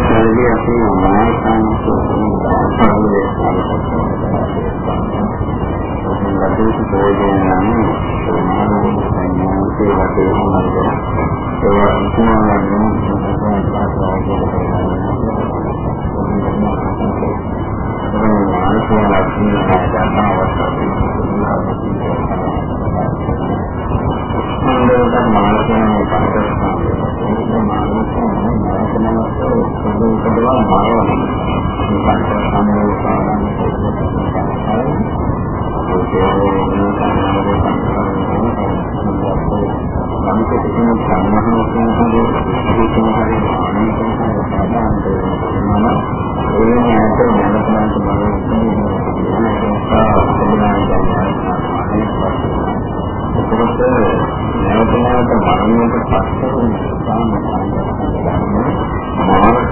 සැලී අපි මානසික සම්පූර්ණ ලබන භෝජන නම් සමාන සංඥාවේ වශයෙන් හඳුන්වනවා. ඒ ඉක්මනටම මානසික ලක්ෂණ හඳුන්වනවා. මානසික පරිසරය මානසික මානසික සුදුසුකම් මානව මේකට සම්මත සාධන සම්පූර්ණ සම්මහන කියන්නේ ඒකම හරි ආනන්දයෙන් සාධාරණ දෙනවා. ඒ නැත මනසට ඒකත් නැවත නැවත මරණයට පස්සේ සාමාන්‍ය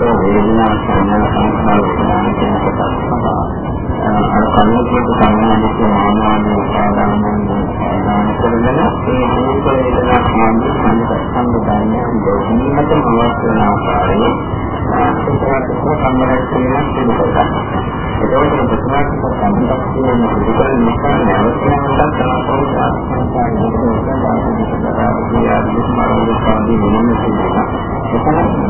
වේදනා සංඥා සංස්කාර කියන කොටස් අර කන්නේක සම්මානික මානවාදී සාධාරණ සාධාරණ කරගෙන ඒ රූප වේදනා සම්බන්ධ සම්බන්ධයන් දෙකීමට අවශ්‍ය වන ආකාරයේ සුඛාසක සම්මරණ කියන පිළිවෙලක්. ඒකෝට ප්‍රතිමාක සම්බන්ධයක් කියන පිළිවෙල නිසා නැවතීමට තමයි ආත්මසංකාරය එතන මරණය පස්සේ මම කියන නිසා අපිට ප්‍රශ්නාවක කර්මවල කරන්නේ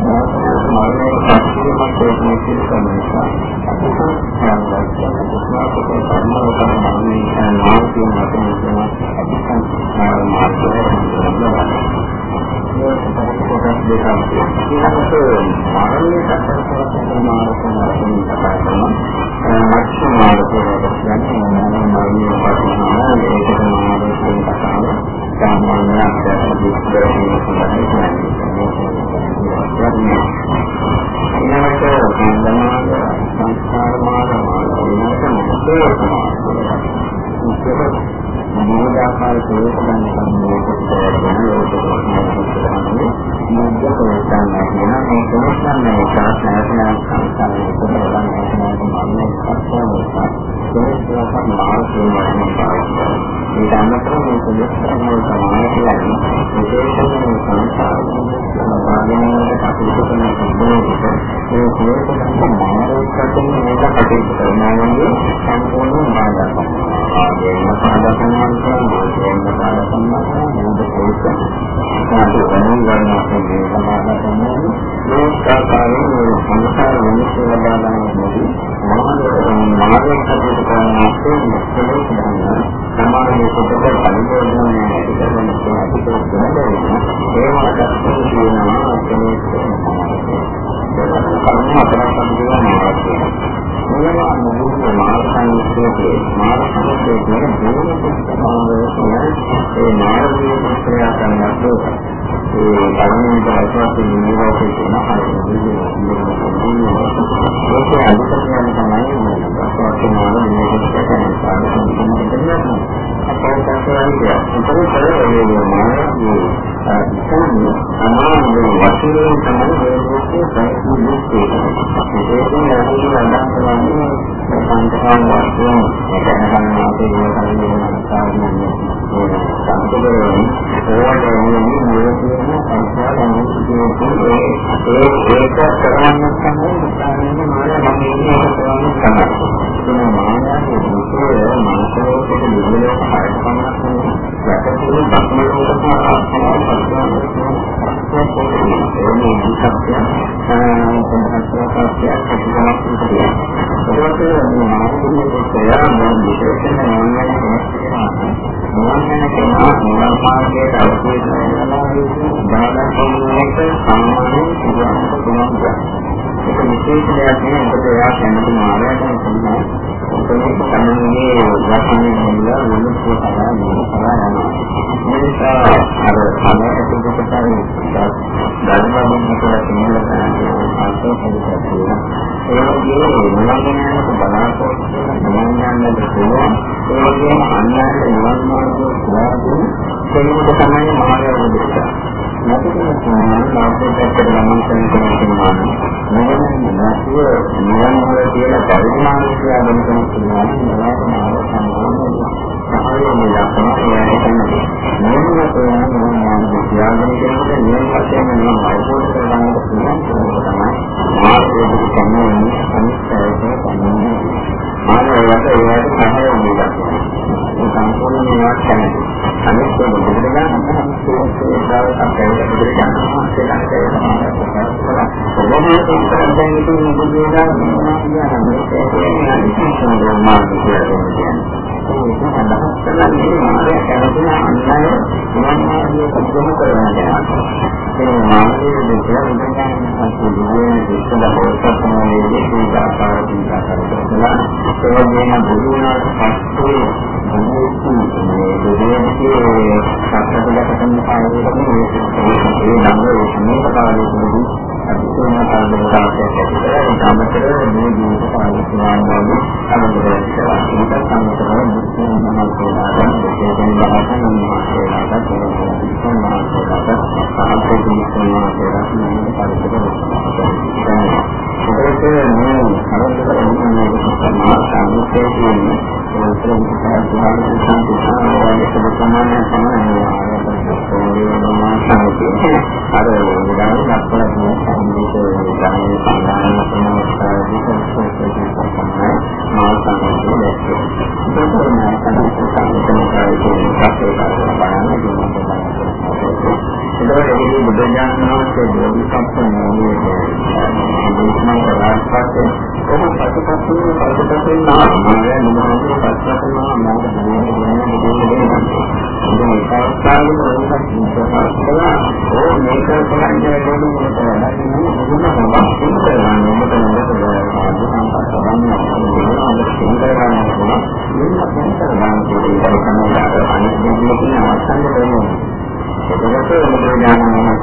නාමයෙන් වශයෙන් කියන අධිසංස්කාර මාර්ගය කොටස් දෙකක් ඊළඟට මරණය සැකසන මාර්ගයෙන් වශයෙන් කතා කරනවා සම්පූර්ණ බාධාවක්. ආයෙත් සාධකයන් කියන සාධකයන් මොකද ඒක? සාධු වෙනින් ගන්නවා කියන්නේ සමාධකයන් මේ ආකාරයෙන් සංස්කාර වෙනස් වෙනවා දානවා මාර්ගසංස්කෘතියේ කියන දේවතාවගේ ඒ මාර්ගයේ ප්‍රක්‍රියා කරනකොට ඒ කර්මයෙන් තමයි නිරෝධය කියන ආයතනයේ ඒක අධිකරණය තමයි අපේ මානව නිරෝධය කරන සාධන සම්පූර්ණ අපේ සංස්කෘතිය උපරිම ඒ මාර්ගයේ ඉතින් අමාරු වශයෙන් තමයි මේ රූපේ ප්‍රතිනිෂ්ඨ වෙන්නේ ඒකෙන් අපි අදහස් කරන්නේ සංකල්පයන් වශයෙන් දැනගන්න අපේ ජීවිතයේ සාධනය සංකල්පවලින් ඕනෑම නිරෝධය සංස්කාරයන් කියන්නේ ඒ ඒක කරන්න තමයි සාමාන්‍ය මානව මම ඉන්නේ කරන්න තමයි ඒ මානවයේ විශ්වය මානසික නිරෝධය හරියට යටතේ බක්මලෝක එන්නේ විසක්ය සංහස්වාසය කටුවක් විදියට. ඒකට මේ මානසික ප්‍රයාම විශේෂණ මොනවාද මොනවාද කෙනා මොනවා මාර්ගයේ අවශ්‍ය කරනවා බාධා කරනකොට සාමාන්‍ය සිදුවන තුනක්. විශ්ලේෂණයක් නේ ඔබට එයා කියන්නේ මායාවක් නෙවෙයි. ඒක තමයි වචනේ නේද මොනකෝ කරා නේද කරා යනවා. මේක අර සමහරට කොටසක් ධර්මයෙන් කියලා කියන්නේ අන්තෝ පරිසරය. ඒක කියන්නේ මොනවාගෙනද බලාපොරොත්තු වෙන ඥානද කියලා. ඒ වගේම අන්‍යයන් නිවන් මාර්ගය කියලා දෙනකොට තමයි මායාව දෙක. නැතිනම් තමයි ලාභයක් කරගන්න කෙනෙක් වෙනවා. කියලා පරිමාණික ආගම කරනවා නේද සාමාන්‍ය සම්පූර්ණ සංකේතන මාර්ගය කියලා කියන්නේ. බුදුරජාණන් වහන්සේ බෝධිසත්වයන්ගේ දේශනා කරාට පස්සේ ඔබ ප්‍රතිපස්සේ ප්‍රතිපස්සේ නාමයෙන් මොනවද ප්‍රතිපස්සේ නාමයෙන් මොනවද කියන්නේ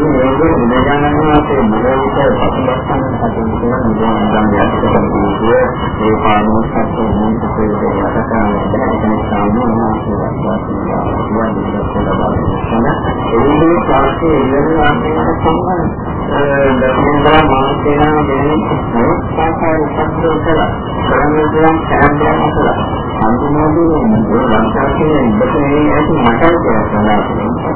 මේකේ නිදාගන්න අපේ මොළයට පසුබස්සන්න කටයුතු කරන නිදාගන්න යාත්‍රා කරන්නේ මේ පාරමිතාත් මොනිට කියලා යටකරන දැනගෙන සාමාන්‍ය ඒකේ පාස්කේ ඉඳන් ආපේන සම්මත දර්ශනා මාසේනා මෙන්න සංස්කාර උපස්තෝ කළා. කරන්නේ දැන් කරන්නේ කළා. අන්තිමේදී මේ ලංකාවේ ඉබතේ ඇති මට කියලා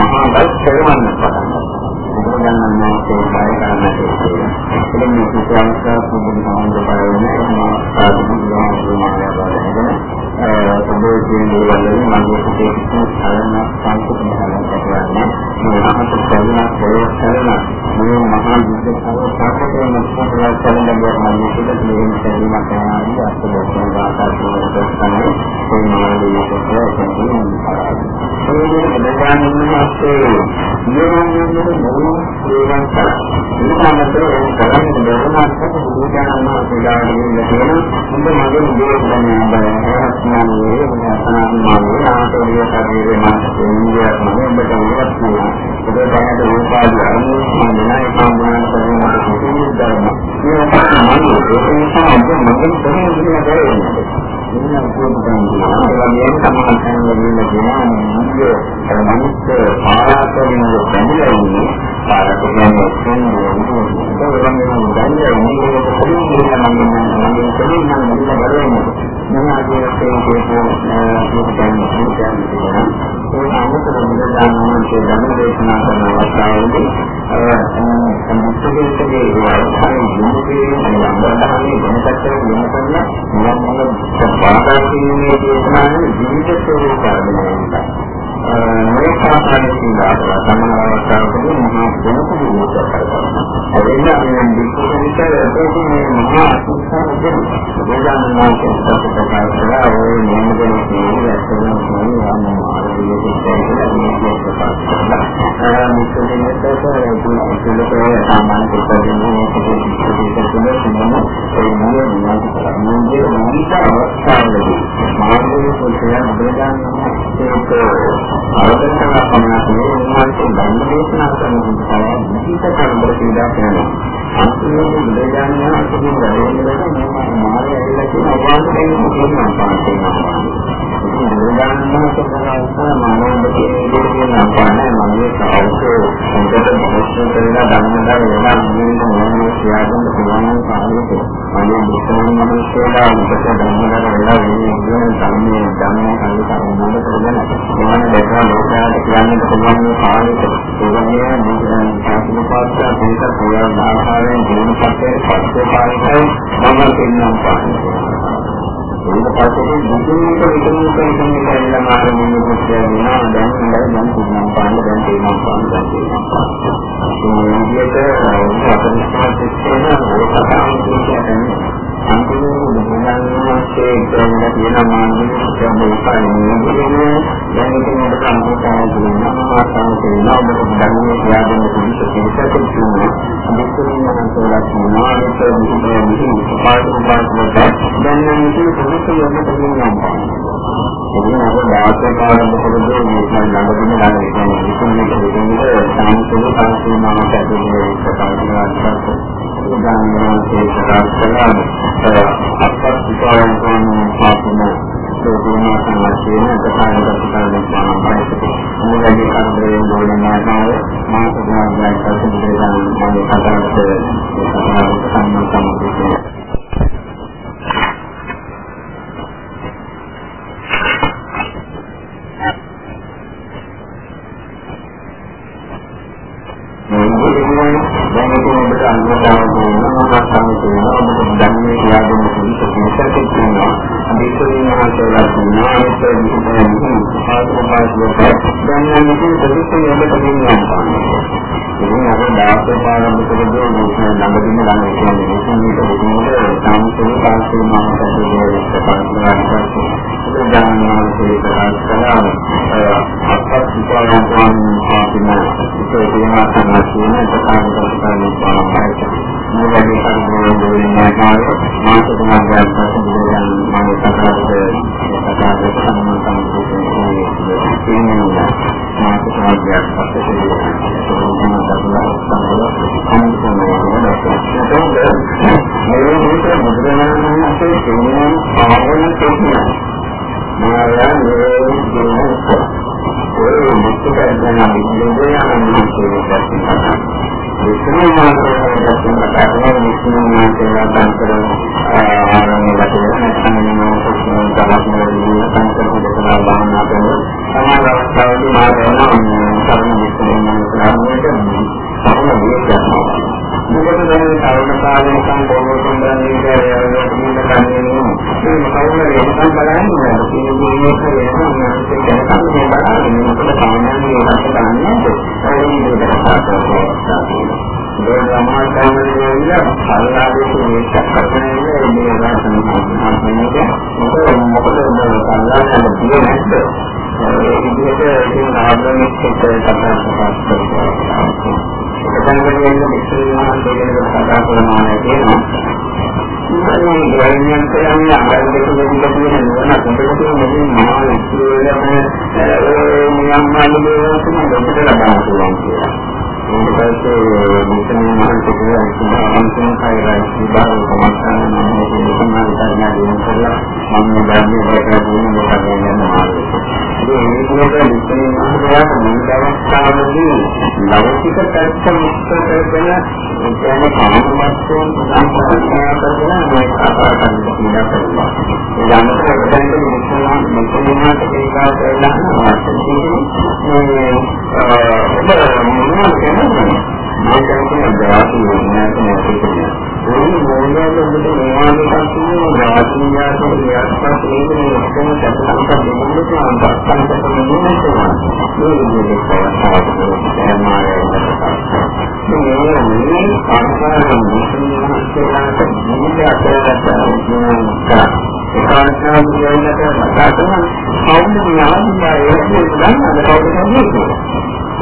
මහා බල සර්වන්න පටන් බුදුරජාණන් වහන්සේ පරිකාරණය කළේ. එදින සිතාංශා බුදුහාමුදුරුවෝ පරිවර්තනය සාධුදාන ප්‍රමාණය බලගෙන සම්බෝධියෙන් වලින් මගේ සිතේ කිසිම සාරණ සංකල්පයක් කරන්නේ. මේ අහස සැලෙන ප්‍රයත්න මේ මහා විද්‍යාව සාකච්ඡා කරන සම්බන්ධව මම සිතේ මේ සැලීමක් කරනවා අත්දැකීම් වාතාවරණය කරනවා. ඒ මොනවාද මේක කියලා ඒක නිසා ඔබ මගෙන් කොහොමද කියන්නේ? මෙන්න උපෝපදන් කියනවා. ඒ වගේම සමාජයෙන් ලැබෙන දේන මුල්‍ය මනුස්ස පාරාතරින් බැඳලා ඉන්නේ. පාරාතරින් කියන්නේ ඒ වගේම දැන්නේ මේක කොහොමද කියන්නේ මම කෙනෙක් නම් මෙන්න බලන්නේ. මම ආදී වශයෙන් කියපු මේක දැන් කියන්නේ ඒ අනුතර බුදුදානමන් කියන ධර්ම දේශනා කරන අවස්ථාවේදී සම්පූර්ණයේ වර්තමාන ජීවිතයේ අනුබන්ධනයේ වෙනසක් වෙනකල්ලා මම මම බාධා කිරීමේ දේශනාවේ ජීවිත ස්වරූපය වෙනවා. මේ සාකච්ඡා සීලාව සමානවතාවකදී මහා වෙනස විදිහට කරනවා. ඒ නිසා මේ විශ්වවිද්‍යාලය ඒකේ මහා අසුස්සන දෙන්න. ඒගොල්ලන් මාකේ සත්‍යකතා කරලා ඔය නියමගෙන කියන්නේ ඇත්තම කියන්නේ යම් ආරම්භයේ කියලා මේක ප්‍රකාශ කරනවා. ඒ මුස්ලිම්කට ඒකේ සාමාන්‍ය දෙකකින් මේක පිළිබඳව තියෙනවා. ඒ මොන මොනවද කරන්නේ මොනිට අවස්ථාවලදී මාර්ගයේ පොතේ බුදුදාන ඒක අවබෝධයක් පමණක් නෙවෙයි උන්වහන්සේ ධර්ම දේශනා කරන විදිහට විශේෂ කරදර පීඩා කරනවා. අන්තිමේදී බුදුරජාණන් වහන්සේ වැඩෙන්නේ මේ මාර්ගය ඇවිල්ලා කියන අවවාදයෙන් කියනවා පාඩේනවා. බුදුරජාණන් වහන්සේ කරනවා මානවකයේ කියන අපානේ කරලා ධර්මදාන වෙලා මුලින්ම මොනවා කියාගන්න පුළුවන් කාරණක මගේ බුද්ධමන මිනිස්සුලා උපත ධර්මදාන වෙලා මේ ධර්මයේ ධර්මයේ කල්පනා මොනවද කරගෙන මොන දෙකම ලෝකයට කියන්න පුළුවන් කාරණක ඒ වගේ මේ සාසන පාස්සා දෙක පොයන ආකාරයෙන් ජීවන පස්සේ පස්සේ පාරිසයි මම කියනවා පාන්නේ ඒක පස්සේ මුදුනට විදුනට විදුනට කියලා මාර්ගයෙන් මුක්තිය වෙනවා දැන් හොඳයි දැන් පුදුනම් පාන්න දැන් තේනවා පාන්න දැන් තේනවා මේ විදිහට අපිට සිස්ටම ඔය කතාව කියන්නේ අන්තිමේ බුදුන්වහන්සේ කියන තියෙන මානසික සම්පූර්ණයි දැන් ඉතින් ඔබ සම්පූර්ණ කියනවා සම්පූර්ණ ඔබ ධර්මයේ ත්‍යාගයෙන් පිළිස පිළිසක තුන අදිස්ත්‍රිණ මහන්සලා කියනවා ඒක විදිහේ විදිහ පාඩු පාඩුවට දැන් නම් ඉතින් පොලිසිය යන්න පුළුවන් ඉතින් අපේ දායකකාරය මොකද මේ ළඟදීම ළඟ ඉතින් ඉතින් මේක දෙන්නේ සාමුසල සංස්කෘතියමකට ඇතුළේ ප්‍රකාශ කරනවා උදාහරණයක් ප්‍රකාශ කළා අපත් විපාකයන් පාපන සෝදුනා සංවර්ෂයෙන් ප්‍රකාශ කරන පාරම්පරික මූලික කරදරයෙන් ගොඩනගාන මාස ගානක් පසු දෙනා මම කතා කරලා සම්මත සම්පූර්ණ මම දැන්නේ ඒකට දුන්න මොකක්ද යනවා. ඒ විදිහට මුලින්ම මහන්සියාට මේ අවස්ථාවේදී ලෞකික පැත්ත මුක්ත කරගෙන කියන්නේ කාමවස්තුන් සම්පූර්ණ කරගෙන මේ කතා කරන්න කියලා කරනවා. ඒ යන්නට දැන් මුලින්ම මුලින්ම තේකා කරලා මේ මම කියන දාසි විඥානය කියන්නේ ඒ මොනවාද ඔබට මොනවාද කියන්නේ දාසි විඥානයේ අත්පත් ඒකේ ඔක්කොම සම්පූර්ණ දෙන්නට අන්තස්සන් කරන්නේ නැහැ මේ විදිහට සමායය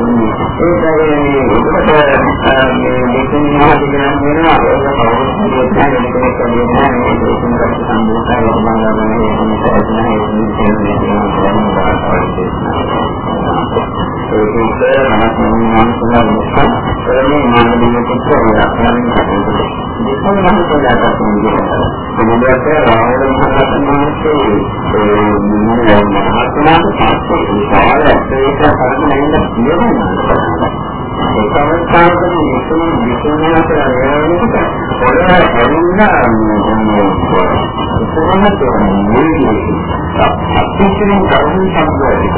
මේ ආකාරයෙන් විශ්වාසයට නිදි අතරට ඒකාන්තයෙන් කියනකට මතක කරන කවුද මේ ආදියා ඒක දන්නවද කවුද කියන්නේ ඒකයි ඔබට මේ දෙකෙන් මහදිගනම් වෙනවා ඒක කවුරුත් දෙන්නේ කෙනෙක් කියන්නේ නැහැ ඒක සම්බන්ධතාවය සමානවම මේ ප්‍රශ්නය ඒක ඉතින් මනස මනස මනස මේ මානවික පුත්‍රයා කියන්නේ කොහොමද අපිටින් කරුණු සම්බන්ධයි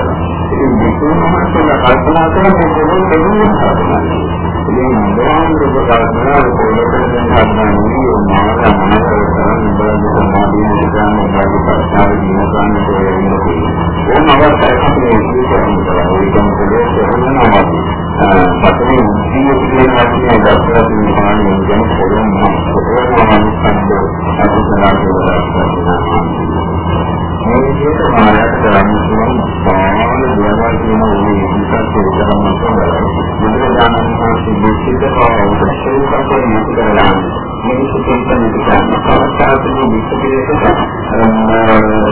ඒ විසුණුවට කල්පනා කරන පොළොව දෙන්නේ ඉතින් මම කල්පනා පොළොවට හදන්නේ මාන මනසට බලන්න සමාධිය නිදාන උදාගේ පස්තාවේ දින ගන්න දෙන්නේ. ඕන අවස්ථාවක් අපේ ජීවිතේ ඒකම පොළොවට හදනවා. පතරේ ජීවිතේ කියන දර්ශන විඥානය ගැන පොළොව පොළොව මනසට අනුසනාවේ දර්ශන මේ විදිහට මායයට කරන්න පුළුවන් සාමාන්‍ය දේවල් කියන ඕනේ විකල්ප විතරක් නෙවෙයි. බුදුරජාණන් වහන්සේ දෙසිත පාවුට ශේෂකේ නැති කරලා මේ සුපින් පරිදි කවදාකවත් විශ්වවිද්‍යාලයක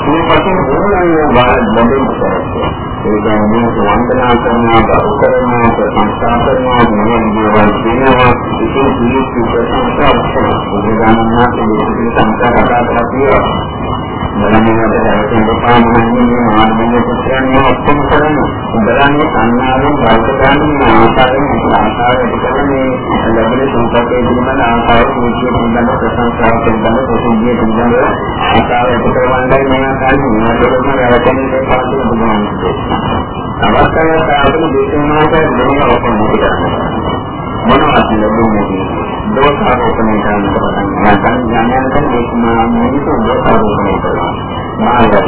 මේ පස්සේ ඕනෑම වාද බඳින්න කරන්නේ. ඒ කියන්නේ වන්දනා කරනවා, උපකරණා සංස්කාර ඉතින් ජීවිත සංස්කාර කරනවා. බුදුරජාණන් වහන්සේ සංස්කාර කතා කරලා බලන්නට දැක්වෙන පාමනන්නේ මාර්ගයේ පුත්‍රයන් ඔක්කොම කරන්නේ. උදරන්නේ සංඥාවෙන් බලකගන්න ආකාරයෙන් ආකාරයට කරන්නේ ලැබෙන සංකල්පයේ පිළිබඳ ආකාරයේ විදියට පිළිබඳ ප්‍රශංසාව පිළිබඳ ප්‍රසිද්ධිය පිළිබඳ ආකාරයට කරවන්නයි මම කියන්නේ. මේකම රැකෙන්නේ පාඩු බුදුන්. අවස්ථාවක් ආවම දේශනාවට දෙනවා ඔක්කොම මොනවද ලැබුණේ දෝෂාරෝපණය කරන්න පටන් ගන්නවා. ඥානයන්ට මේක මිනිස්සු දෝෂාරෝපණය කරනවා. මාර්ගය.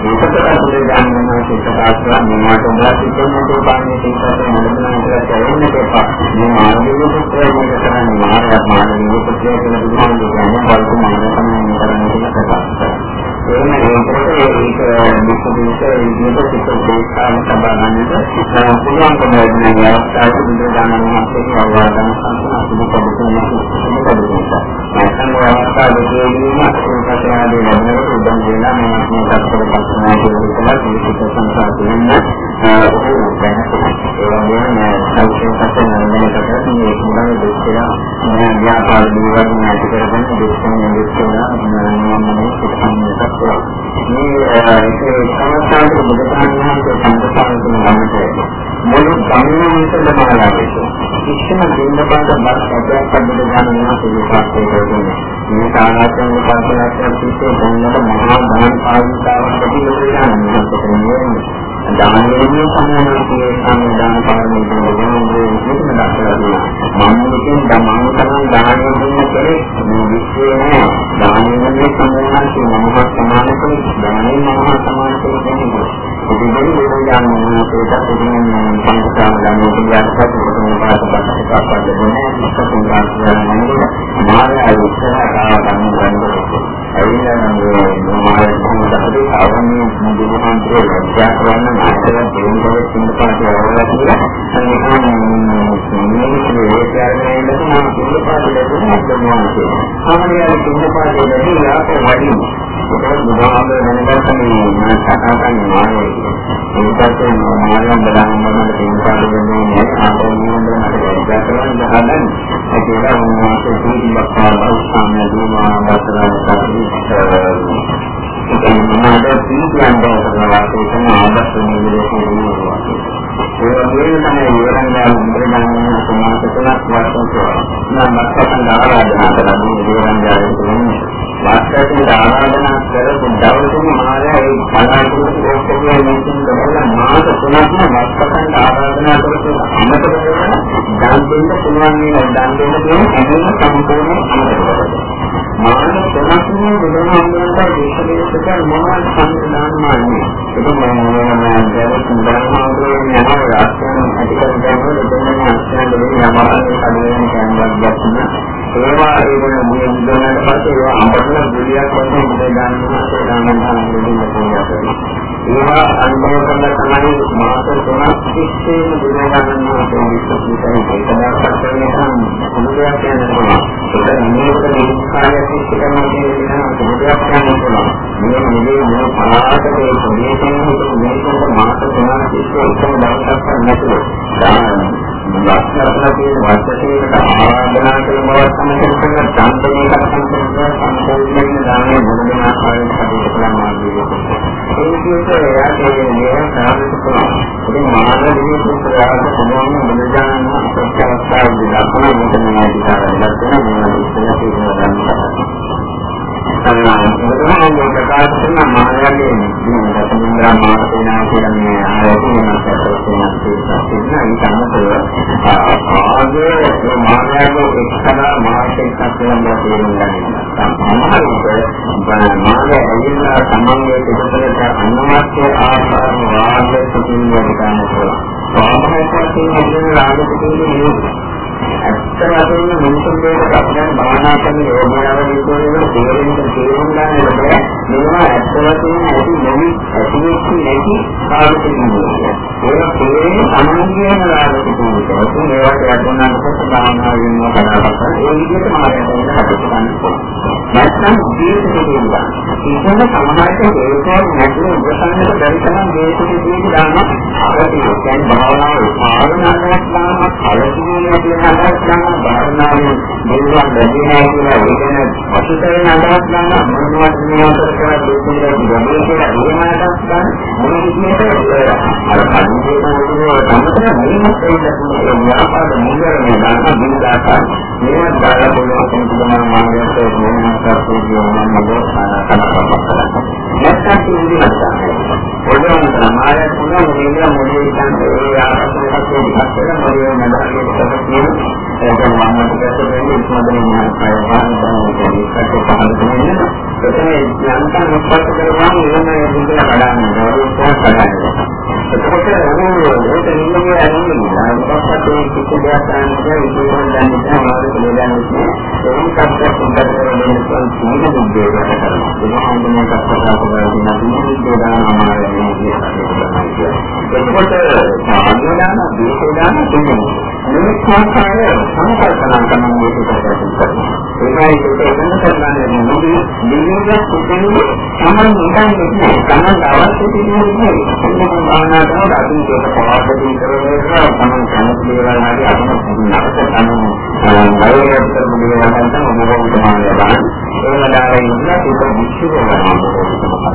ඒකට තමයි ඥානම සිතපාස්වා මොනවට උඹලා සිතන්නේ පාන්නේ සිතන්නේ මොනවද කියලා කියන්න එපා. මේ මාර්ගයේ පුත්‍රයෙක් කරන්නේ මාර්ගය මාර්ගයේ පුත්‍රයෙක් කියන බුදුහාමුදුරුවෝ කියන්නේ බලපු මාර්ගය තමයි කරන්නේ කියලා කතා කරනවා. එහෙම ඒකට ඒක විශ්වවිද්‍යාලයේ විදිහට සිත දේශාන සම්බන්ධව පුළුවන්කම ලැබෙන අවස්ථාවක බුදුරජාණන් වහන්සේගේ අවවාදන සංස්කෘතික පොදුසුම පොදුසුම. නැත්නම් අවස්ථාවකදී මාතෘකාවේ ලැබෙන උදන් වෙනා මේ මේ තත්ත්ව පස්සනා කියලා ජීවිත සංසාරයෙන් ඔහු දැන ඒ වගේම සමස්තයන් බුදුසසුන සම්පූර්ණ කරනකොට මුළු ගමනේම සමාලාවෙක කිසිම දෙන්නකට බස් අපයක් පදින ගමන පිළිපස්සේ කරන්නේ මේ සාහසයෙන් කල්පනාකරන පිටේ දැනට මහා ධන පාවිච්චාවක් පිළිබඳව යනවා දානයේ සමානකයේ සම්දාන පාරමිතිය වගේ විදිහට දක්වලා මම කියන දමන කරන දානයේ දෙන කරේ මේ විශ්වයේ දානයේ සමානකයේ මමවත් සමානකම දානයේ මම සමානකම කියන්නේ ඒකෙදි වේදයන් මේකට දෙන්නේ පංචකාම දානයේ කියලාට පොතේ පාඩකයක් පාඩකයක් දෙන්නේ සතුන් ගන්න යනවා මායාව ඉස්සරහට ආවම ගන්නවා දෙන්නව සිංහපාත වල කියලා අනිවාර්යයෙන් මේ ඒකාරණය ලැබුණා සිංහපාත ලැබුණා අපේ සාමාන්‍යයෙන් සිංහපාත ලැබිලා වඩින් ඒක බුදුහාමුදුරුවෝ දැනගත්තනේ මම කතා කරන්නේ මානෙ ඒකත් මානෙන් බලන්න මොනවද සිංහපාත දෙන්නේ නැහැ ආපෝනියෙන් මට ලැජ්ජා කරන දහදන් ඒකේලා උන්වහන්සේ දීපක් පාඩම් සාමය දුමා වතරයි මොනවාද පිළිගන්න කරනවා ඒක ආදර්ශනීය විදිහට කියනවා. ඒ වගේම තමයි විවරණය මුද්‍රණය සමාස තුනක් වර්ෂන් කරනවා. නම් මත්සන් ආරාධනා කරන විවරණය කියන්නේ වාස්තවයෙන් ආරාධනා කරපු දවසේ මායා ඒ කලාතුරක ඔක්කොගේ මේකින් කරලා මාස තුනක්ම මත්සන් ආරාධනා කරපු අමතක කරලා දන් දෙන්න පුළුවන් නේ දන් දෙන්න කියන හැම සම්පූර්ණ අමතක කරලා මාන තුනක්ම බුදුහාමුදුරන්ට දේශදේශක මොනවද සම්ප්‍රදාන මාන්නේ ඒක මම මම දැන් ධර්මාන්තරයෙන් යනවා අත්‍යවශ්‍ය අධිකරණ කරනවා දෙන්න අත්‍යවශ්‍ය දෙයක් යමාරේ කඩේන කැමරක් ගන්න ඒවා ඒකන මුලින් ඉඳලාට පස්සේ ඒවා අම්බරන ගුලියක් වගේ ඉඳ ගන්නවා සෝදානම් ගන්න දෙන්න ඒවා අනුභව කරලා තමයි මාස තුනක් තිස්සේම බුදුරජාණන් වහන්සේ විශ්වවිද්‍යාලයේ දේශනා කරන එක මොනවද කියන්නේ ඒක නියමිත නිස්කාරය සිද්ධ කරනවා කියන එක මොකක්ද කියන්නේ මේ මොලේ මොන පලාතක ඒ ප්‍රදේශයේ මේකම මාස තුනක් තිස්සේ එකම දවසක් නැතුව ලක්ෂණ තියෙන වචනයකට ආරාධනා කරන බව තමයි කියන ඡන්දනයකට සම්පූර්ණ දානයේ මොනම ආකාරයකට කටයුතු කරනවා කියන්නේ. ඒ කියන්නේ එයාගේ නේද සාධක කරනවා. ඒ මානව විශ්වාසයට කොහොමද මොනදාන අපේක්ෂාවක් දක්වන මෙතන නේද කියලා වෙනස් වෙන මොනවද කියලා කියනවා. සම්මානයෙන් ප්‍රකාශ කරන මායාවේ සම්මුද්‍රා මාතේනා කියන මේ ආයතන මාතේනා කියන සම්මතය ආගේ මායාවේ එක්තරා මාතේක කියන දේවල් ගන්නවා. මායාවේ ඇවිල්ලා සම්මන්ගේ පිටතට අනුමත ආකාර වාග්ය සිටින විදිහට ස්වාභාවික වශයෙන් හදන රාග පිටින්නේ ඇත්ත වශයෙන්ම මිනිසුන්ගේ අපේ භාවනා කරන යෝගයාව විශ්වවිද්‍යාල තේරෙන්න තේරුම් ගන්න බෑ මේවා ඇත්ත වශයෙන්ම ඇති නොවි ඇති වෙච්ච නැති කාර්යකිරීමයි ඒක තේරෙන්නේ අනුන්ගේම රාජකීය ඒක මේවට යතුණාට පස්සේ භාවනා වෙනවා කතාවක් ඒ විදිහට මාර්ගයෙන් කටයුතු කරන්න නැත්නම් ජීවිතේ කියනවා ඒකම සමාජයට හේතුවක් නැතුව උපසන්නට බැරි තරම් දේශකේ තියෙන දාන අපිට කියන්නේ භාවනාව භාවනාවක් දාන කලකිරීම කියන අදහස් ගන්න භාවනාවේ දෙවියන් බැඳී නැහැ කියලා වේදන වශයෙන් අදහස් ගන්න මොනවද මේවට කරලා දෙන්නේ ගමේ කියලා එහෙම අදහස් ගන්න මොන විදිහට අර කන්නේ තමයි මේවත් ඒ ව්‍යාපාර මුලරනේ ගන්න බින්දාකා මේවත් දාලා බලන කෙනෙකුට මාර්ගයට මොනවාට කියනවා නම් නැත්තම් කියන්නේ ඔයගොල්ලෝ තමයි මොනවා මොනවා මොනවා කියන්නේ ඒ ආකාරයට දෙයක් කරලා මොනවා නඩහකට කියන ඒක මම හිතට වෙන්නේ ඉස්මදෙන මහත්යන් වහන්සේ කටේ පහළ දෙන්නේ එතන යන්තම් උත්පත්ති කරනවා එහෙම දුන්නා කඩන්නේ ඒක කඩන්නේ එතකොට ඒක නින්නේ ඇන්නේ අනිවාර්යයෙන් කිසි දෙයක් ගන්නකොට ඉතින් දැන් ඉතින් මාරු කියලා දැනන්නේ ඒක කප්පක් උඩට කරගෙන ඉන්න සීල දුද්දේ කරනවා ඒක හඳුනන කප්පක් කරගෙන ඉන්න දුද්දේ දානවා එතකොට සාධනාන දීපදාන දෙන්නේ මේ සංස්කාරය සංකල්පනා කරන මේකට කරනවා. ඒකයි ඒක වෙන කරන්නේ මොකද දිවියක් පුතේ සමන් නිකන් නෙමෙයි. සමන් අවශ්‍ය දෙන්නේ මොකක්ද භාවනාවට අපි ඒක පවාදදී කරනවා සමන් කනස් දේවල් හරි අතන නරක තන බයයට කරන දේවල් නැත්නම් මොනවද තමයි බලන්න. ඒ වඩාගෙන ඉන්න ඒක විශ්ව වෙනවා.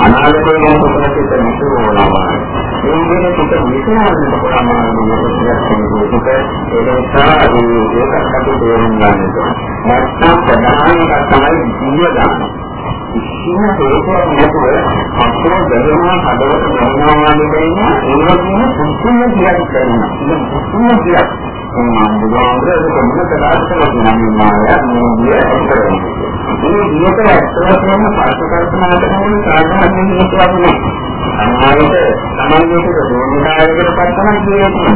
අනාගතයේ ගැන කොටසිට විශ්ව වෙනවා. ඒ විදිහට පිට විශ්වාසයෙන් ප්‍රමාණය ඒක නිසා ඒකත් අපි තේරුම් ගන්න ඕනේ. නැත්නම් ප්‍රධාන එක තමයි ජීව දාන. කිසිම හේතුවක් නැතුව අපේ දෙවියන් හදවත දැනනවා වගේ දෙන්න ඒක කියන පුදුම දෙයක් කරනවා. ඒක පුදුම දෙයක්. මම බුදුහාමුදුරුවෝ කොහොමද ප්‍රකාශ කරන්නේ නම් මාය මේ විදිය කරන්නේ. මේ විදියට ඇත්තටම පරිසකල්පනා කරන සාධාරණ හේතුවක් නෙවෙයි. සමාජයට සමාජයට දුරදායකට පත්තම කියන්නේ.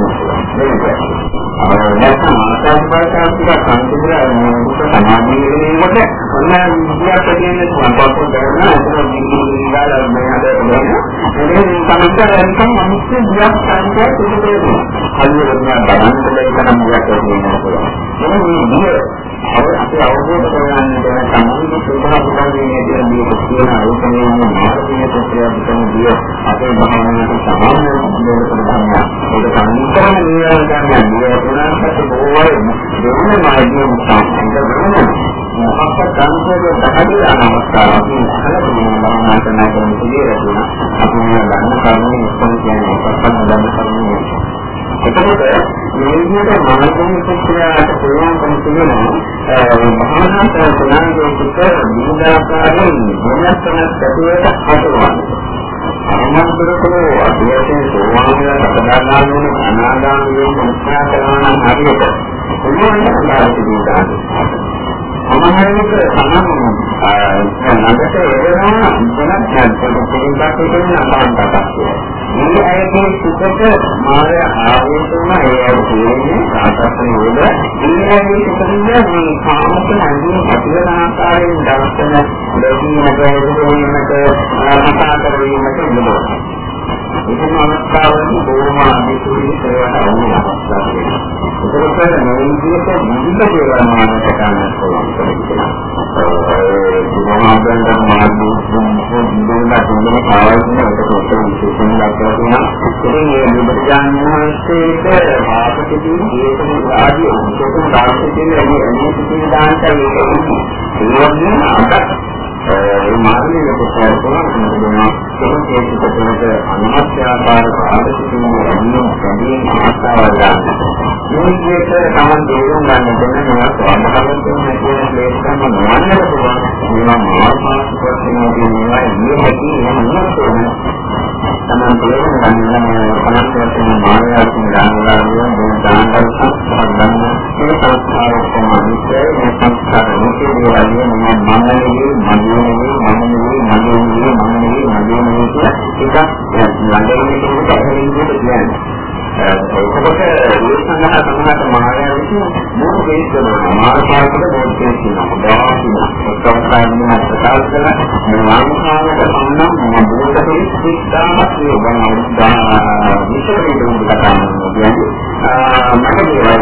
නැත්නම් ආකාශපාතක සංකේතය සමාජීය වෙනකොට ඔන්න විද්‍යාවට කියන්නේ සම්පූර්ණ කරන ඒක නිගාලා මෙහෙම ඒක සමස්තයෙන් මිනිස්සු විද්‍යා සංකේතය පිළිබඳව හරියට බලන්න දෙයක් නම් විද්‍යාවට කියනවා. මේ අපි අවබෝධ කරගන්න ඕන සම්පූර්ණ සෝභා පුරන්නේ කියන දේ කියන ආයතනයේ මාර්ගයේ ප්‍රත්‍යක්ෂයෙන් දිය අපේ භවනාවට සමාන දෙයක් ප්‍රධානය. ඒක සම්පූර්ණ නියම ගන්න දිය පුරාකට බොහෝයි දෙවන මාර්ගයේ සම්පූර්ණ වෙනවා. අපට සංකේත දහඩිය අනවස්ථාවක් හලකගෙන භවනා කරන කෙනෙකුගේ රැඳුණා. අපි මේ ගන්න කරුණේ ඉස්සන් කියන්නේ පස්සම ගන්න කරුණේ එතකොට මේ විදිහට මානසික ශික්ෂාට පුළුවන්කම තියෙනවා මහානාත ප්‍රඥාවේ සිට විවිධාකාරයෙන් වෙනස් වෙනස් පැතිවලට හසුරවන්න. අනුමතරකෝ අධ්‍යයනයේ සෝවාන් සතරදාන වෙන අනාගාමී වෙන කරනවා නම් හරියට පුළුවන් තරම් සිදුවනවා. සමහරවිට සමහර නගට එනවා වෙනත් නැත්නම් පිළිබඳව කියන අපාන්තයක්. මේ අයගේ සිතට මාය ආවේශම ඒ අය කියන්නේ සාකච්ඡා වල ඉන්නේ සිතින්ද මේ කාමක නැගී ඇතිවන ආකාරයෙන් දර්ශන ලැබීමට හේතුවීමට කතා කරවීමට ඉඩ ඒකම අවස්ථාවදී බොහොම අධිකුයි සේවයට අවුල් අවස්ථාවක් වෙනවා. ඒකත් මේ විදිහට විවිධ දේවල් මානසික කරන්න පුළුවන්. බුදුහාමුදුරන්ට මාර්ගය දුන්නා දුන්නා කාවයින එක කොට විශේෂයෙන් ලක්වා තියෙනවා. ඉතින් මේ බුදුජානක මහත්මයේට වාපකදී හේතුන් ආදී උපතෝන් දාර්ශනික කියන මේ අනිත් දාන්ත ඒක ඉන්නේ. අපට ඒ මාර්ගයේ කොටස තමයි කෙනෙක් පිටතට අනවශ්‍ය ආකාර ආදර්ශකින් යන්නේ කැදී ආස්තාවල් ගන්න. මේ විදිහට තමයි තේරුම් ගන්න දෙන්නේ මේවා ස්වභාවයෙන් කියන ලේඛන නොවන්නට පුළුවන්. මේවා මානසික ප්‍රශ්න කියනවා මේ හැටි එහෙම නෙවෙයි. තමයි තේරුම් ගන්න සමස්තයෙන් මානසික ඥානවලින් මේ දානවල සම්බන්ධ මේ සංස්කාරක සමාධිය මේ සංස්කාර නිකේ වලින් මම මනෝවේ මනෝවේ මනෝවේ මනෝවේ මනෝවේ මනෝවේ කියලා එකක් ළඟින් ඉන්නකොට ඇහෙන විදිහට කියන්නේ එතකොට මේ සඳහා සමහර මායාව විසින් මොන දෙයක් කරනවා මාර්ගාවකට මොකද කියනවා දාසිනා උත්සාහයෙන් ප්‍රකාශ කරන මේ මාර්ගාවකට සම්නම් මොන බෝධකේ සිද්ධාමත් වේගනා විශේෂ දෙයක් කතා කරනවා මට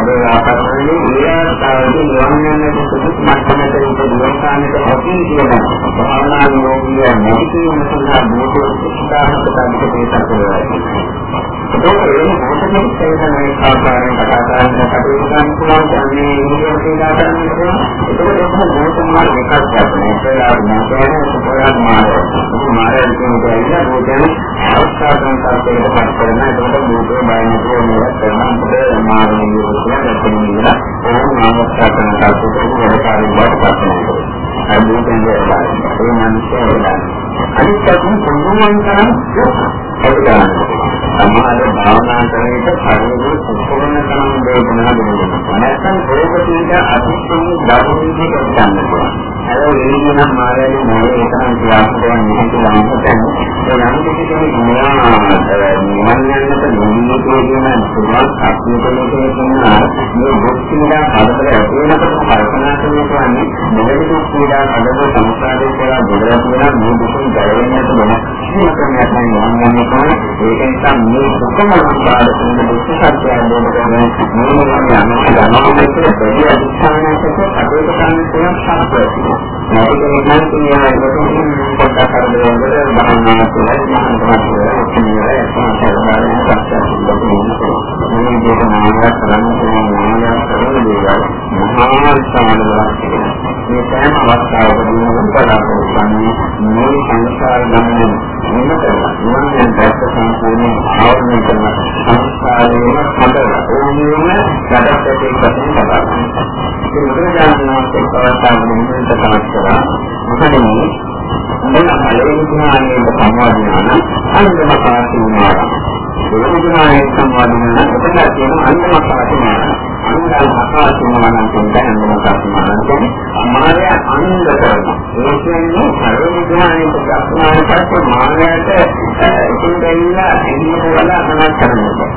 මේ ආකාරයෙන් ඊයතාවදී යොමුනන සුදුසු මට්ටමකට ඉදිරියට හොකින් කියන භාවනා යෝගිය නැති කියන සඳහා බෝධි සිද්ධාමත් ප්‍රකාශ කරනවා ඒක මොකද තේරෙන්නේ ආකාරයෙන් කතා කරන්න කටයුතු කරන්න පුළුවන් කියන්නේ ඉන්නේ කියලා කරන්නේ ඒක ඒක මොකක්ද මාර එකක් ගන්න ඒකලා මොකද සුපරාත් මාර මාර කියන්නේ කියන්නේ අවස්ථාවන් කරපේට පත් කරන ඒකට මොකද බයනකෝ මේක කරනකොට මාර නියෝගය දැක්කම ඉඳලා ඕන අවස්ථාවන් කරපේට වැඩ කාර්යයක් පත් කරනවා අදුතෙන්ද ඒ මනුස්සයා අනිත් පැත්තෙන් පුළුවන් තරම් අවධානය සමහර භාවනා කරේට ශරීරයේ සම්පූර්ණ තරම් වේදනා දැනෙනවා. නැත්නම් රෝග පීඩා අතිශයින් දරුණුකම් ගන්න පුළුවන්. අර වේදනා මායාවේ මොලේ තරම් ක්‍රියාත්මක වෙන්නේ නැහැ ඒ නම් කිසි කෙනෙක් නිවන් යන්නට නිමිතේ කියන සුවාස් අත්මිතේ කියන මේ දුක් පීඩා හදවත ඇති වෙනකොට කල්පනා කරන්නේ මොලේ දුක් පීඩා හදවත සංස්කාරේ කියලා දෙයක් වෙනා මේ දුකින් ගැලවෙන්නට වෙන කිසිම ක්‍රමයක් නැහැ නිවන් යන්නේ ඒක නිසා මේ දුකම සම්බාධ කරන දුක් සත්‍යය අවබෝධ කරගන්න මේ යන යනකොට දෙවියන් අධිෂ්ඨානයකට අදෝක ගන්න පුළුවන් සාපේක්ෂයි. මේක නම් කියන්නේ ඒකට පොඩ්ඩක් කරදරවලට බහනා කරලා මහාන තමයි කියන්නේ සාකච්ඡාවලින් සත්‍යය මේ දේශනාව කරන්න පුළුවන් නාමයක් කරන දේවල් මහා සාමලවක් මේ සෑම අවස්ථාවකදීම බලාපොරොත්තු වන්නේ මේ සංස්කාර ගමන මෙන්න කරලා නිවන දැක්ක සම්පූර්ණ ආවරණය කරන සංස්කාරයේ හදලා ඕනෙම වැඩක් ඇති කතා කරනවා. ඒ බුදුරජාණන් වහන්සේ පවත්වාගෙන ඉන්න තවත් කරා මොකද මේ මොන පළවෙනි ඥානයේ සම්මාදිනාන අනුගම පාසුනාරා ඒකමායි සම්වාදින එතන තියෙන අන්තිමක වචනය. අන්තිම මකාසිනානන් කියන අන්තිම මාය අන්ධ කරනවා. ඒ කියන්නේ සර්වඥානික ප්‍රඥාන පස්සේ මායයට ඉතින් දෙන්න එන්නේ වල අනවශ්‍ය කරනවා.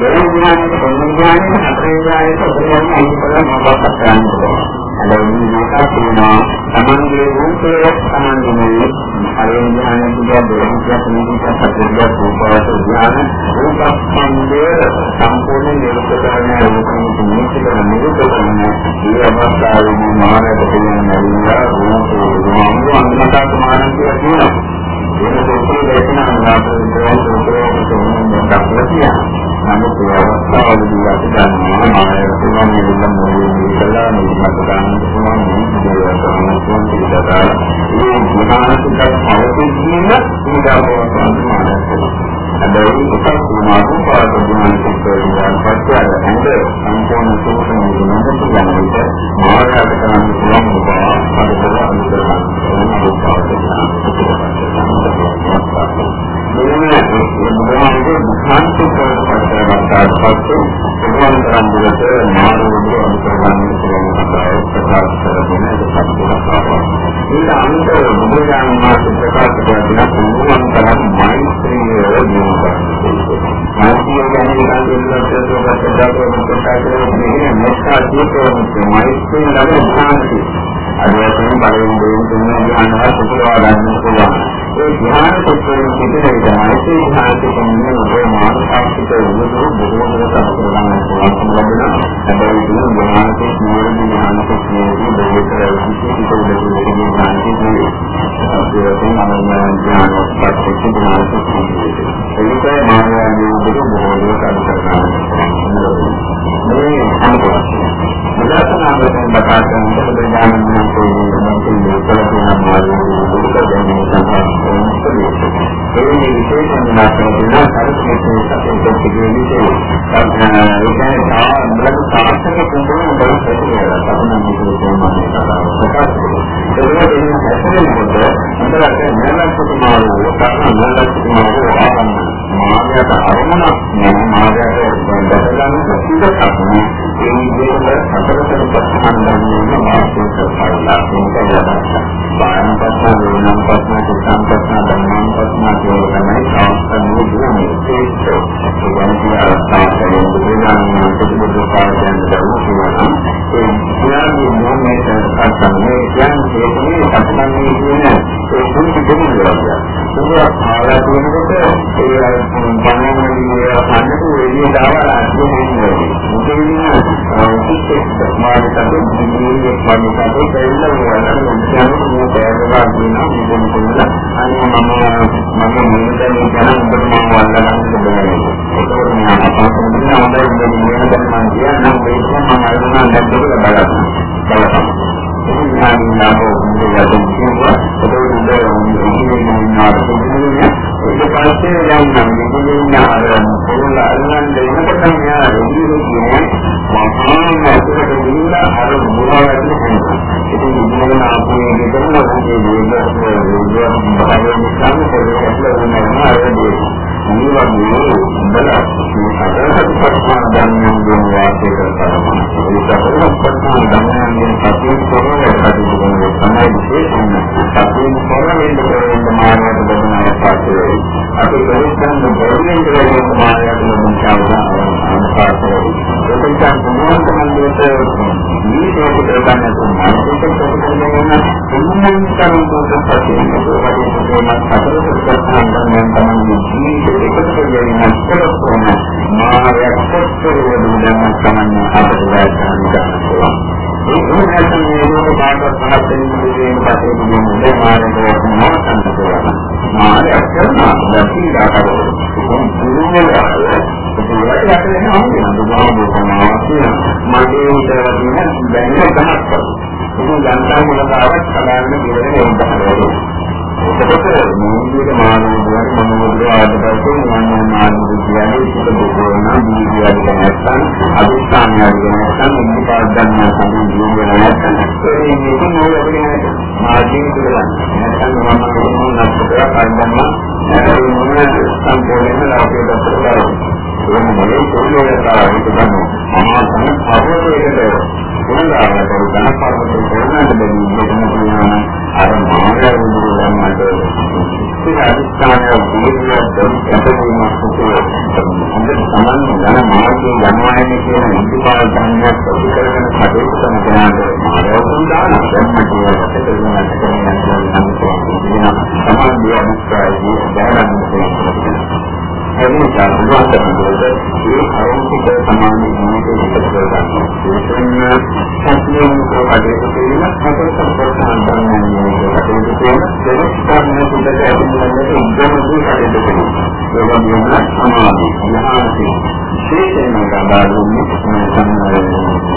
ඒ ඥානෙ පොඥානෙ හතරේ ඥානෙ උපරිම අයිතිකරන මොකක්ද කරන්නේ. හැබැයි මේක තියෙනවා තමන්ගේ රූපය තමන්ගේ අරේ ඥානෙ දුක දෙවියන් කියන සත්‍යය රූපවත ඥාන රූපස්කන්ධය සම්පූර්ණ නිරෝධකරණය රූපයෙන් නිමිතිකර නිරෝධකරණය මේ අවස්ථාවේදී මානසික කියන නේද රූපේ රූපය අන්තක මානසික කියනවා. ඒක දුකේ දේශනා කරනවා ඒක දුකේ කියන නමුත් ඒ අවස්ථාවලදී අපි දන්නවා මාය තුනම නිලම මොලේ ඉඳලා නිමත ගන්න පුළුවන් මේ දේවල් පිළිදලා මේ විහාරසික අවබෝධයෙන් ඊදාවෝ සම්මානයි. හැබැයි එකක් වුණාට පාඩු ගුණාන්තික කියන පස්සේ අඳ සම්පූර්ණ සෝතන නිරන්තර කියන්නේ මායාවට කරන්න පුළුවන් බව අද බව අනුකරන මෙන්න බුදුහාමුදුරුවෝ දුක්ඛාන්ත කරපස්තාට පස්සේ සුවන් කරන්දුලට මානවෝදය අනුකරණය කරන කතාව ප්‍රකාශ කරගෙන ඒක සත්‍යතාවය. ඊට අන්තර බුදුරජාණන් වහන්සේ ප්‍රකාශ කරන සුවන් කරන් මෛත්‍රිය නියමයි. මෛත්‍රිය කියන්නේ කාන්දේලට සෝබතදාක ප්‍රකාශ කරන්නේ මෙත්තා දීපෝන් මෛත්‍රිය ළඟ ශාන්ති. අද වශයෙන් බලයෙන් දෙන්න තුන ඥානවත් සුපුරවා ගන්න පුළුවන්. ඒ ධ්‍යාන සුපුරන පිටේ තමයි ඒ ධ්‍යානයෙන් මේ මානසික වුණු බොහෝ දුරට කරගන්න පුළුවන් ලැබෙනවා. හැබැයි මේ ධ්‍යානයේ නිවැරදි ධ්‍යානයේ නිවැරදි බොහෝ කරලා කිසිම දෙයක් නෙවෙයි. අපේකින් අනුමත ධ්‍යාන පස්සේ ධ්‍යානයේ ඒකයි මානවයේ බොහෝ දුරට කරගන්න. මේ අනුකම්පාව. විදර්ශනාවෙන් කතා කරන බුදුදානන් වහන්සේ මේ කලකින මාර්ගයේ දුක දැනීම සඳහා ඒ විශේෂයෙන් මාතෘකාව පරිච්ඡේදයේ සත්‍යයෙන් පිළිගන්නේ ඒ තා බලක සාර්ථක කුඹුරේ බව ප්‍රතික්‍රියා කරන විදිහේ ප්‍රමාණය ප්‍රකාශ කරනවා. ඒක දෙන හැටෙනකොට අන්තරට නලක් කුමාරෝ කාරණ නලක් කුමාරෝ ආරම්භ මාර්ගයට අරමුණක් නෑ මාර්ගයට දැකගන්න සිද්ධාත්මය ඒ විදිහට හතරකට පස්සෙන් වාස්තු කරලා මේක යනවා. බාහන පස්ස වේනම් පස්ස සුත්තම් පස්ස ධම්මං පස්ස කියන තමයි සාස්ත්‍රයේ දුන්නේ ඒක. ඒ කියන්නේ පරිස්සම් දෙවියන් කියන මායාවට මුචාවදා අනුපාතය ඒකෙන් මොනවද මන්දේට මේක කරගන්න තුනක් ඒක කරගෙන යන මොනතරම් දුරට පස්සේ ඒක සතරට සම්බන්ධයෙන් තමයි ජීවිතේ එකතු කරගෙන ඉස්සරහම මායාවක් කොච්චර වෙනවද තමයි අපිට දැනගන්න පුළුවන් ඒක නැත්නම් මේ රෝග කාටවත් පහත් වෙන විදිහේ පස්සේ දුන්නේ මායාවක් නෝතන්න පුළුවන් මායාවක් කරනවා දැකීලා කරනවා ඒක යටගෙන හම්බෙනවා දුබාවෝ සමාවතිය මගේ උදේට තියෙන බැංග ගහක් වගේ ඒක යන්තම් මොනවාවත් කලන්න කියලා නේද එතකොට මොනියක මානවයන් මොනවද ආදපස්සේ මම මානව කියන්නේ ඒක බොහෝම දීවියද නැත්නම් අදිස්ථානයද නැත්නම් ඉන්දිකාවක් ගන්න සම්පූර්ණ වෙන නැත්නම් ඒ මේක නෝ අපිට මාර්ගයෙන් කියලා නැත්නම් මම මොනවද නැත්නම් අරගන්න ඒ මොන සම්පූර්ණයෙන්ම ලෞකික දර්ශනය කරනවා. ඒ මොලේ කොල්ලේට තමයි මහා තන පර්වතයකට පුරාවට ධන පර්වතයට පුරාවට බැරි දෙයක් අර මානව විද්‍යාවට ඉතින් අදිස්ථානය දීර්ඝ දෙකකීමක් හොඳට සමන් යන මාර්ගයේ යනවානේ කියන ඉතිපාල ධර්මයක් ප්‍රතිකරගෙන කටයුතු කරන කෙනාට මාර්ගයෙන් දාන ධර්ම කියනකට වෙනස් කරන යන සමාධිය අනිත්‍යයි දැනගන්න එන්නේ සාධුවාදනවලද ඒ අරමුණට සමාන ජීවිතයක ඉස්සරහට ගන්නවා. ඒකෙන් සත්‍යයෙන් කඩේට කියන හතර සම්පූර්ණ අන්තර්ඥානයේ කටයුතු කරන දෙවස්ථාන සුද්ධ ඇතිවෙනකොට ඉන්ද්‍රම දුක කඩේට කියනවා. ඒ වගේම සමාධි, ඥානසි, ශේෂයෙන් ගාබාරුන්නේ සම්මානයේ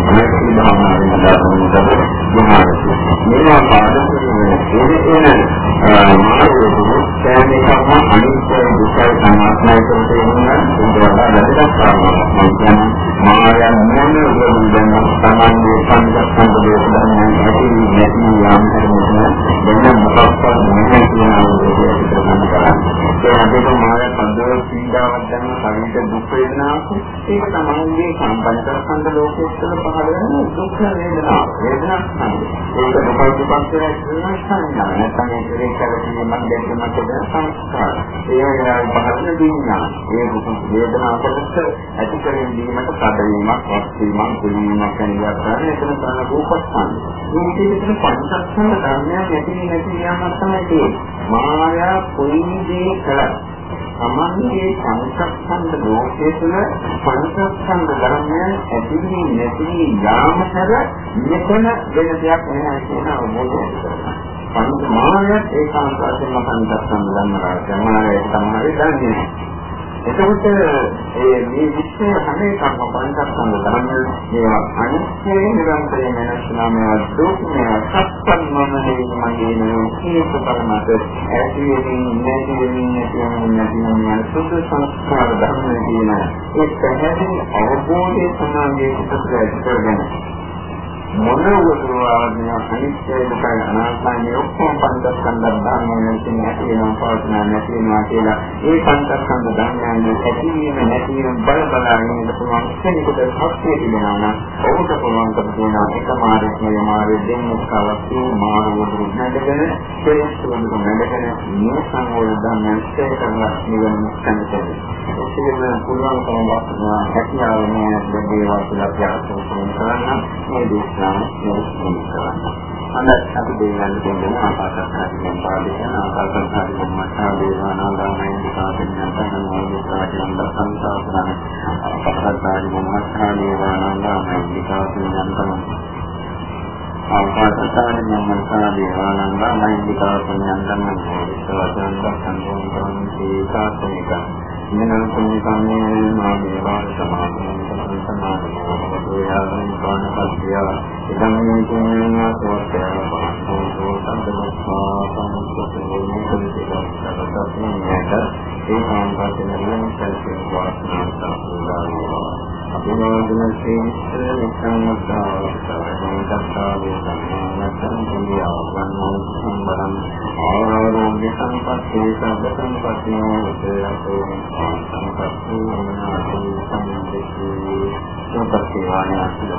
මේ භාවනාවේ දාන ඥානසි. මේවා පාදක වෙන ඒ මාර්ගයේ උදවිදන සමාන්‍ය සංකප්පන දේශනාවෙන් ඇති නැති යම් කරන්නේ වෙන මොකක්වත් නැහැ කියන අවබෝධය ප්‍රදාන කරන්නේ. ඒ වගේම මාය පදව පීඩාවක් දැන ශරීර දුක් වේදනාවක් ඒක තමයි සම්පන්නකන්ද ලෝකයේ තුළ පහළ වෙන දුක් වේදනාව. වේදනාවක් තමයි. ඒක දුක දුක් කියලා කියන සංඥා. නැත්නම් ඒකේ කරකීමක් දැක්කමක් සංස්කාර. ඒ වගේම පහළ විඥාන. ඒ දුක වේදනාවකට ඇති කරගෙන දීමට කඩවීමක්, වස්තුවීමක්, කුලීමක් කියන යථාර්ථය එතන කරන රූපස්කන්ධ. මේ විදිහට පංචස්කන්ධ ධර්මයන් ඇති නැති යමක් තමයි තියෙන්නේ. මායා කොයි දේ කළත් සමන්ගේ පංචස්කන්ධ ලෝකයේ තුල පංචස්කන්ධ ධර්මයන් ඇති වී නැති වී යාම හැර මෙතන වෙන දෙයක් නැහැ කියන අවබෝධය කරගන්න. පංච මායත් ඒකාන්ත වශයෙන්ම පංචස්කන්ධ ධර්ම රාජ්‍ය මායයට තමයි දන්නේ. එතකොට ඒ මේ විශ්වය හැම එකක්ම පංචස්කන්ධ ධර්ම මේවා අනිත්‍යයෙන් නිරන්තරයෙන් වෙනස් වෙනවා. දුක් මේවා සත්‍යමමනේ මගේ නේ පරමත ඇති වෙමින් නැති වෙමින් නැති වෙමින් නැති වෙමින් සුදු සංස්කාර ධර්ම කියන ඒ පැහැදිලි අවබෝධය සමාගයේ පිටට කරගෙන මොනවදෝවාදී අනිත්‍ය දුකයි අනාත්මයි ඔක්කොම පංචස්කන්ධ ධර්මයන් කියන ඇති වෙනවා පවතිනවා නැති වෙනවා කියලා ඒ පංචස්කන්ධ ධර්මයන් ඇති වීම නැති වීම බල බලා ඉන්න පුළුවන් කෙනෙකුට ශක්තිය තිබෙනවා නම් ඔහුට පුළුවන් කරනවා එක මාර්ගයේ මාර්ගය දෙන්නක් අවශ්‍ය මාර්ගවල නැදගෙන කෙලෙස් වලට නැදගෙන මේ සංවෝධ ධර්මයන් ශ්‍රේ කරලා නිවන සංකල්පය. ඒකෙන් පුළුවන් කරනවා හැකියාව මේ දේවල් කියලා අපි කරන්න මේ දේශනා ගන්න හොඳයි අපි දෙවියන් දෙන්න ආකාශකාරීන් පාදිකන ආකාශකාරීන් මතා දේවානාගාමයෙන් විකාශනය කරන මොහොතේ සංසාරණ ආකාශකාරීන් මතා දේවානාගාමයෙන් විකාශනය කරන ආකාශකාරීන් මතා දේවානාගාමයෙන් විකාශනය කරන මොහොතේ සංසාරණ ඉන්නන කුණි කන්නේ මා දේවා සමාධිය සමාධිය යාගෙන කාණපත්තිය ඉදම් මේ කුණින සෝත්‍ය පාසෝ සම්දමස්සා සම්පතේ මුදිතස්සකට ඒ කාණපත්තිය නිරන් සල්පේ වාසනා සාපුරාවා අභිනෝදන සේනිස්ස නිසංවතා සාරණිකත්තාවේ සම්මානතං කුලියාවන් සම්බරං ආරෝග්‍ය සම්පත්තේ සබ්බ සම්පත්තේ උදයතෝ සම්පත්තේ මනාසේ සම්දෙති සම්පත්තේ වාණ්‍ය